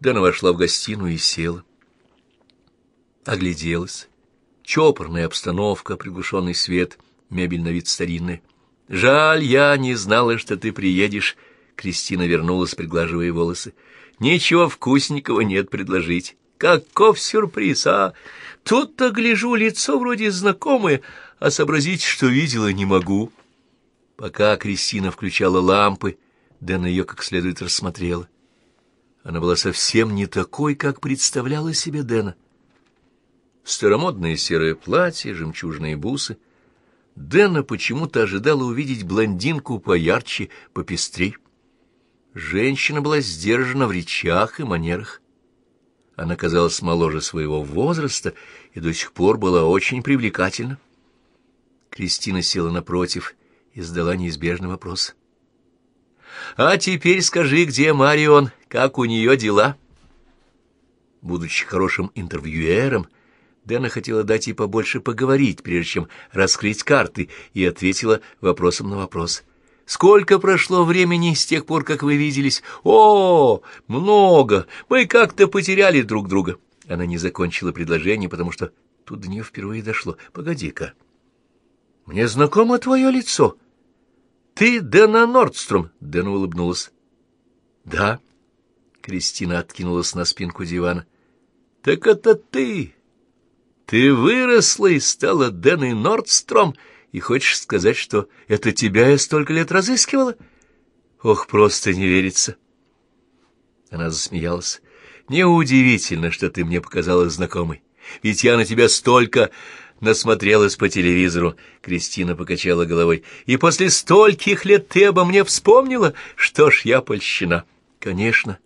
Дэна вошла в гостиную и села. Огляделась. Чопорная обстановка, приглушенный свет, мебель на вид старинная. «Жаль, я не знала, что ты приедешь», — Кристина вернулась, приглаживая волосы. «Ничего вкусненького нет предложить. Каков сюрприз, а! Тут-то, гляжу, лицо вроде знакомое, а сообразить, что видела, не могу». Пока Кристина включала лампы, Дэна ее как следует рассмотрела. Она была совсем не такой, как представляла себе Дэна. Старомодное серое платье, жемчужные бусы. Дэна почему-то ожидала увидеть блондинку поярче, попестрей. Женщина была сдержана в речах и манерах. Она казалась моложе своего возраста и до сих пор была очень привлекательна. Кристина села напротив и задала неизбежный вопрос. «А теперь скажи, где Марион, как у нее дела?» Будучи хорошим интервьюером, Дэна хотела дать ей побольше поговорить, прежде чем раскрыть карты, и ответила вопросом на вопрос. «Сколько прошло времени с тех пор, как вы виделись?» «О, много! Мы как-то потеряли друг друга». Она не закончила предложение, потому что тут до нее впервые дошло. «Погоди-ка, мне знакомо твое лицо». «Ты Дэна Нордстром?» — Дэна улыбнулась. «Да». Кристина откинулась на спинку дивана. «Так это ты! Ты выросла и стала Дэной Нордстром, и хочешь сказать, что это тебя я столько лет разыскивала? Ох, просто не верится!» Она засмеялась. «Неудивительно, что ты мне показалась знакомой, ведь я на тебя столько...» насмотрелась по телевизору. Кристина покачала головой. И после стольких лет ты обо мне вспомнила? Что ж, я польщена. Конечно,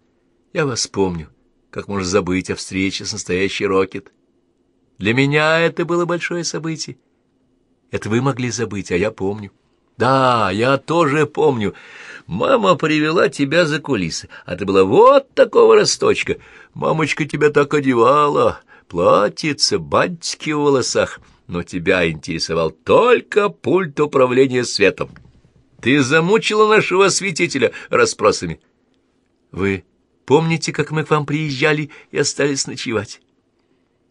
я вас помню. Как можно забыть о встрече с настоящей Рокет? Для меня это было большое событие. Это вы могли забыть, а я помню. Да, я тоже помню. Мама привела тебя за кулисы, а ты была вот такого росточка. Мамочка тебя так одевала платьице, бантики в волосах, но тебя интересовал только пульт управления светом. Ты замучила нашего осветителя расспросами. Вы помните, как мы к вам приезжали и остались ночевать?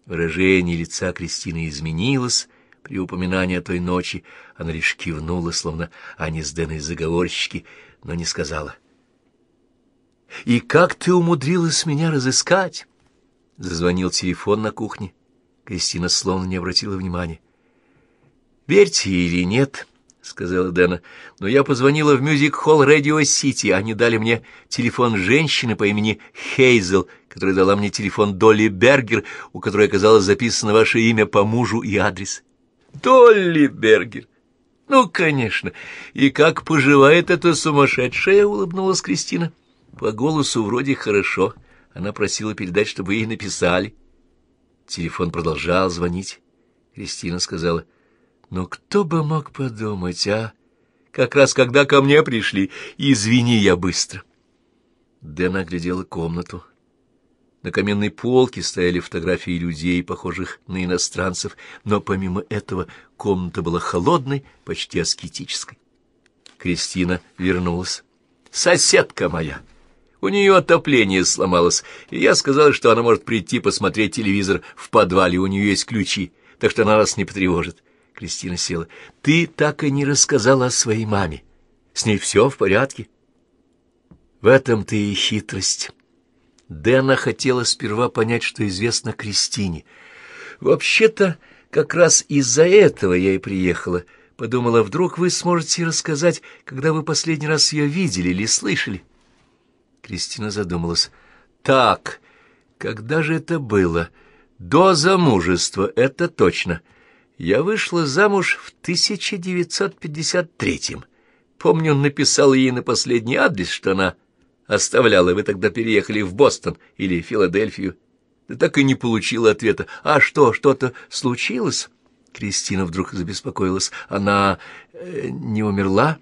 Выражение лица Кристины изменилось при упоминании о той ночи. Она лишь кивнула, словно они с Дэной заговорщики, но не сказала. «И как ты умудрилась меня разыскать?» Зазвонил телефон на кухне. Кристина словно не обратила внимания. «Верьте или нет», — сказала Дэна, — «но я позвонила в мюзик-холл Радио Сити. Они дали мне телефон женщины по имени Хейзел, которая дала мне телефон Долли Бергер, у которой оказалось записано ваше имя по мужу и адрес». «Долли Бергер! Ну, конечно! И как поживает эта сумасшедшая?» — улыбнулась Кристина. «По голосу вроде хорошо». Она просила передать, чтобы ей написали. Телефон продолжал звонить. Кристина сказала, «Ну кто бы мог подумать, а? Как раз когда ко мне пришли. Извини, я быстро». Дэн оглядела комнату. На каменной полке стояли фотографии людей, похожих на иностранцев, но помимо этого комната была холодной, почти аскетической. Кристина вернулась. «Соседка моя!» У нее отопление сломалось, и я сказал, что она может прийти посмотреть телевизор в подвале, у нее есть ключи, так что она нас не потревожит. Кристина села. Ты так и не рассказала о своей маме. С ней все в порядке. В этом-то и хитрость. Дэна хотела сперва понять, что известно Кристине. Вообще-то, как раз из-за этого я и приехала. Подумала, вдруг вы сможете рассказать, когда вы последний раз ее видели или слышали. — Кристина задумалась. «Так, когда же это было? До замужества, это точно. Я вышла замуж в 1953-м. Помню, написал ей на последний адрес, что она оставляла. Вы тогда переехали в Бостон или Филадельфию. Да так и не получила ответа. А что, что-то случилось?» Кристина вдруг забеспокоилась. «Она э, не умерла?»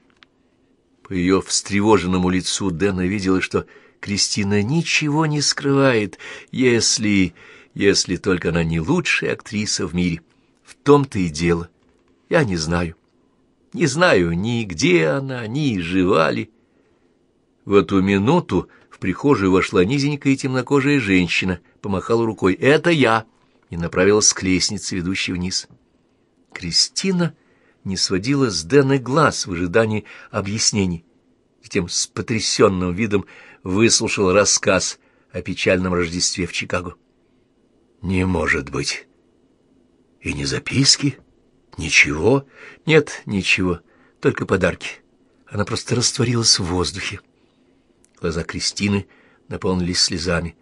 Ее встревоженному лицу Дэна видела, что Кристина ничего не скрывает, если... если только она не лучшая актриса в мире. В том-то и дело. Я не знаю. Не знаю ни где она, ни жива ли. В эту минуту в прихожую вошла низенькая темнокожая женщина, помахала рукой «Это я!» и направилась к лестнице, ведущей вниз. Кристина не сводила с Дэна глаз в ожидании объяснений. Затем с потрясенным видом выслушал рассказ о печальном Рождестве в Чикаго. «Не может быть! И не записки? Ничего? Нет, ничего, только подарки. Она просто растворилась в воздухе». Глаза Кристины наполнились слезами.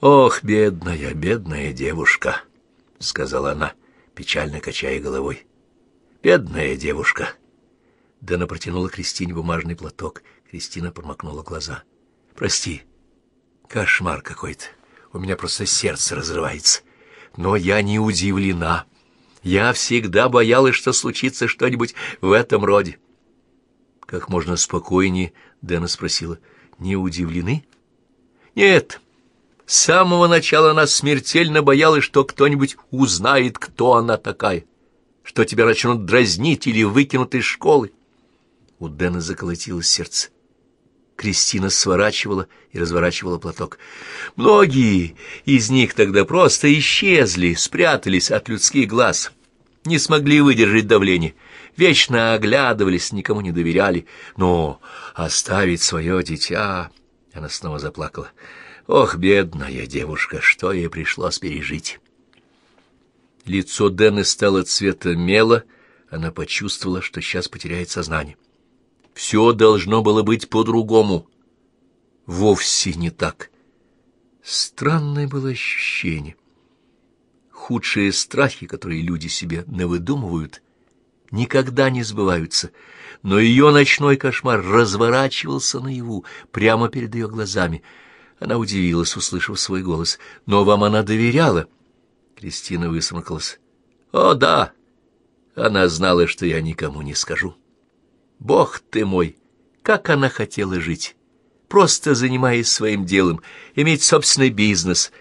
«Ох, бедная, бедная девушка!» — сказала она, печально качая головой. «Бедная девушка!» Дэна протянула Кристине бумажный платок. Кристина промокнула глаза. «Прости, кошмар какой-то. У меня просто сердце разрывается. Но я не удивлена. Я всегда боялась, что случится что-нибудь в этом роде». Как можно спокойнее Дэна спросила. «Не удивлены?» «Нет». С самого начала она смертельно боялась, что кто-нибудь узнает, кто она такая, что тебя начнут дразнить или выкинут из школы. У Дэна заколотилось сердце. Кристина сворачивала и разворачивала платок. Многие из них тогда просто исчезли, спрятались от людских глаз, не смогли выдержать давление, вечно оглядывались, никому не доверяли. Но оставить свое дитя... Она снова заплакала. Ох, бедная девушка, что ей пришлось пережить. Лицо Дэны стало цвета мела, она почувствовала, что сейчас потеряет сознание. Все должно было быть по-другому. Вовсе не так. Странное было ощущение. Худшие страхи, которые люди себе навыдумывают, никогда не сбываются, но ее ночной кошмар разворачивался наяву, прямо перед ее глазами — она удивилась, услышав свой голос. «Но вам она доверяла?» Кристина высморкалась. «О, да!» Она знала, что я никому не скажу. «Бог ты мой! Как она хотела жить! Просто занимаясь своим делом, иметь собственный бизнес!»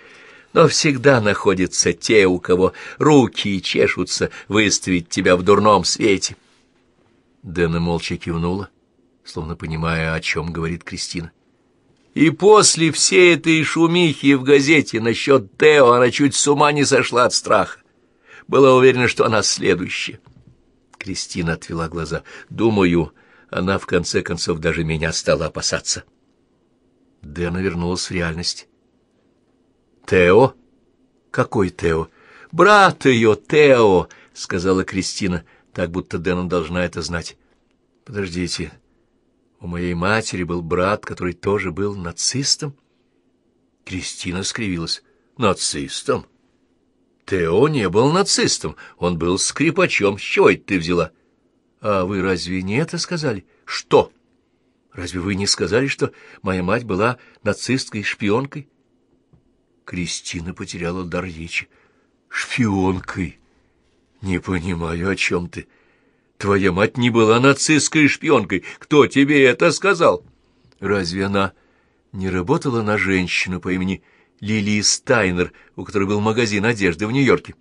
Но всегда находятся те, у кого руки чешутся выставить тебя в дурном свете. Дэна молча кивнула, словно понимая, о чем говорит Кристина. И после всей этой шумихи в газете насчет Тео она чуть с ума не сошла от страха. Была уверена, что она следующая. Кристина отвела глаза. Думаю, она в конце концов даже меня стала опасаться. Дэна вернулась в реальность. «Тео? Какой Тео?» «Брат ее, Тео!» — сказала Кристина, так будто Дэна должна это знать. «Подождите, у моей матери был брат, который тоже был нацистом. Кристина скривилась. Нацистом? Тео не был нацистом, он был скрипачом. С чего это ты взяла? А вы разве не это сказали? Что? Разве вы не сказали, что моя мать была нацисткой-шпионкой? Кристина потеряла дар речи. Шпионкой? Не понимаю, о чем ты. Твоя мать не была нацистской шпионкой. Кто тебе это сказал? Разве она не работала на женщину по имени Лилии Стайнер, у которой был магазин одежды в Нью-Йорке?